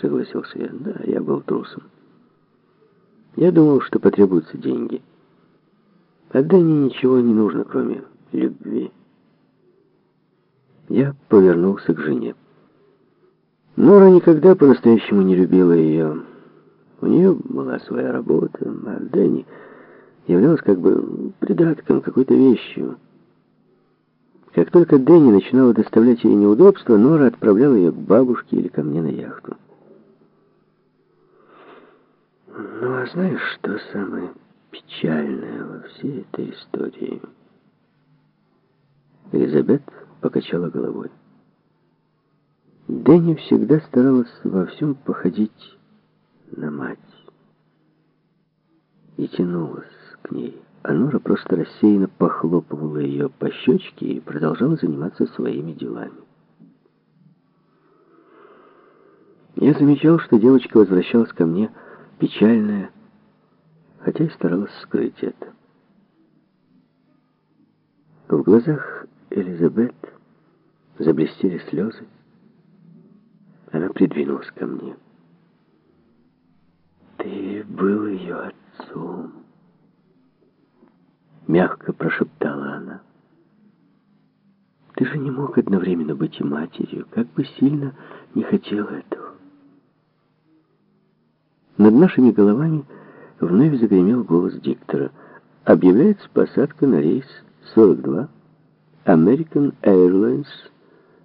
согласился я. Да, я был трусом. Я думал, что потребуются деньги. А Дэнни ничего не нужно, кроме любви. Я повернулся к жене. Нора никогда по-настоящему не любила ее. У нее была своя работа, а Дэнни являлась как бы придатком, какой-то вещью. Как только Дэнни начинала доставлять ей неудобства, Нора отправляла ее к бабушке или ко мне на яхту. Ну, а знаешь, что самое печальное во всей этой истории? Элизабет покачала головой. Дэнни всегда старалась во всем походить на мать. И тянулась к ней. А Нора просто рассеянно похлопывала ее по щечке и продолжала заниматься своими делами. Я замечал, что девочка возвращалась ко мне печальная, хотя и старалась скрыть это. В глазах Элизабет заблестели слезы. Она придвинулась ко мне. «Ты был ее отцом», — мягко прошептала она. «Ты же не мог одновременно быть и матерью, как бы сильно не хотел этого». Над нашими головами вновь загремел голос диктора. Объявляется посадка на рейс 42 American Airlines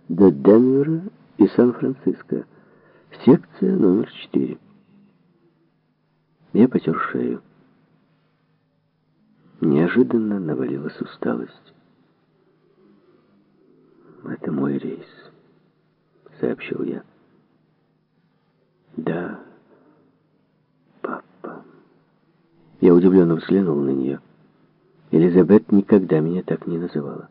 до Денвера и Сан-Франциско. Секция номер 4. Я потер шею. Неожиданно навалилась усталость. «Это мой рейс», — сообщил я. «Да». Я удивленно взглянул на нее. Элизабет никогда меня так не называла.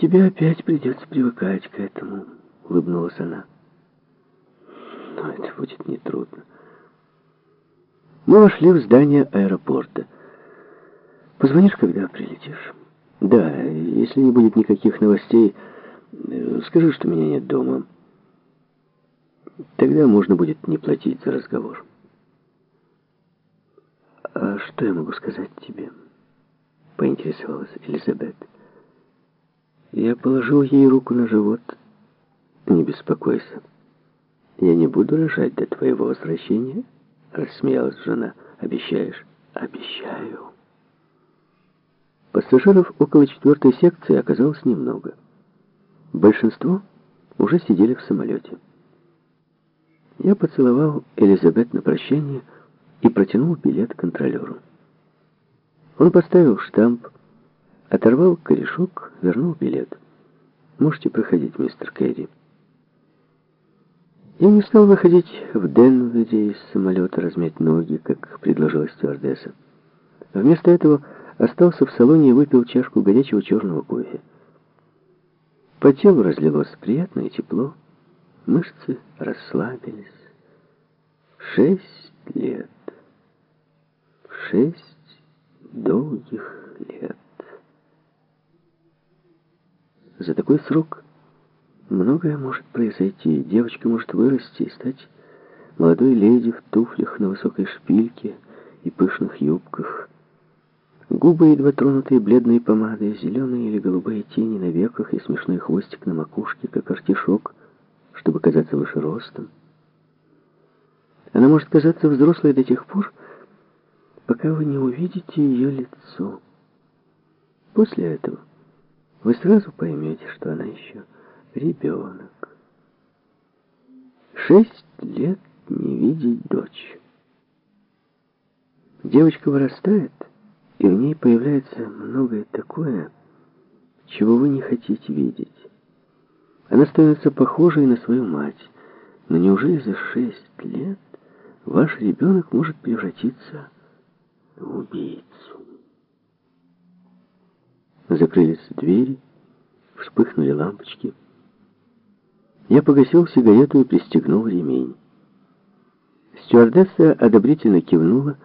«Тебе опять придется привыкать к этому», — улыбнулась она. «Но это будет нетрудно». Мы вошли в здание аэропорта. «Позвонишь, когда прилетишь?» «Да, если не будет никаких новостей, э, скажи, что меня нет дома. Тогда можно будет не платить за разговор». «А что я могу сказать тебе?» — поинтересовалась Элизабет. Я положил ей руку на живот. «Не беспокойся. Я не буду рожать до твоего возвращения», — рассмеялась жена. «Обещаешь?» «Обещаю». Пассажиров около четвертой секции оказалось немного. Большинство уже сидели в самолете. Я поцеловал Элизабет на прощание, — и протянул билет контролеру. Он поставил штамп, оторвал корешок, вернул билет. «Можете проходить, мистер Кэрри». Я не стал выходить в Денвере из самолета размять ноги, как предложила стюардесса. Вместо этого остался в салоне и выпил чашку горячего черного кофе. По телу разлилось приятное тепло, мышцы расслабились. Шесть лет шесть долгих лет. За такой срок многое может произойти. Девочка может вырасти и стать молодой леди в туфлях на высокой шпильке и пышных юбках. Губы, едва тронутые бледной помадой, зеленые или голубые тени на веках и смешной хвостик на макушке, как артишок, чтобы казаться выше ростом. Она может казаться взрослой до тех пор, пока вы не увидите ее лицо. После этого вы сразу поймете, что она еще ребенок. Шесть лет не видеть дочь. Девочка вырастает, и в ней появляется многое такое, чего вы не хотите видеть. Она становится похожей на свою мать, но неужели за шесть лет ваш ребенок может превратиться убийцу. Закрылись двери, вспыхнули лампочки. Я погасил сигарету и пристегнул ремень. Стюардесса одобрительно кивнула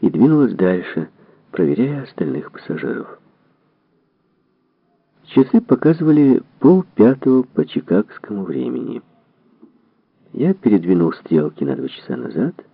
и двинулась дальше, проверяя остальных пассажиров. Часы показывали полпятого по чикагскому времени. Я передвинул стрелки на два часа назад —